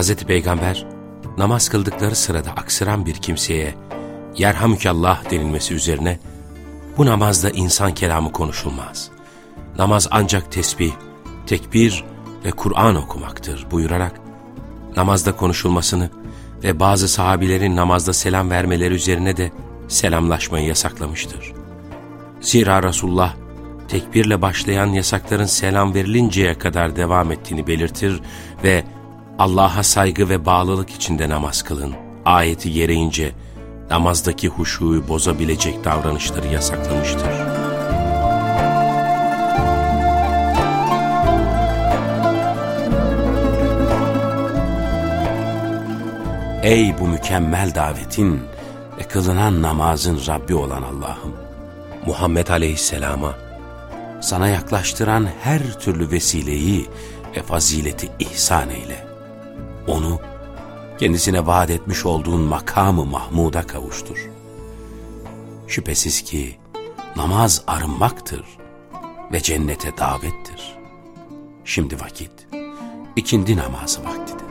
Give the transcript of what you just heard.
Hazreti Peygamber namaz kıldıkları sırada aksıran bir kimseye yerhamükallah denilmesi üzerine bu namazda insan kelamı konuşulmaz. Namaz ancak tesbih, tekbir ve Kur'an okumaktır buyurarak namazda konuşulmasını ve bazı sahabilerin namazda selam vermeleri üzerine de selamlaşmayı yasaklamıştır. Zira Resulullah tekbirle başlayan yasakların selam verilinceye kadar devam ettiğini belirtir ve Allah'a saygı ve bağlılık içinde namaz kılın. Ayeti gereğince namazdaki huşuyu bozabilecek davranışları yasaklamıştır. Ey bu mükemmel davetin ve kılınan namazın Rabbi olan Allah'ım! Muhammed Aleyhisselam'a sana yaklaştıran her türlü vesileyi ve fazileti ihsan eyle. Onu kendisine vaat etmiş olduğun makamı Mahmud'a kavuştur. Şüphesiz ki namaz arınmaktır ve cennete davettir. Şimdi vakit ikindi namazı vaktidir.